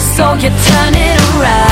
so you turn it around.